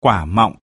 quả mọng.